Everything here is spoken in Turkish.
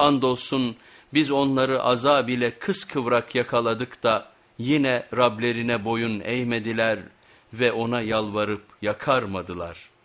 Andolsun biz onları azab ile kıskıvrak yakaladık da yine Rablerine boyun eğmediler ve ona yalvarıp yakarmadılar.''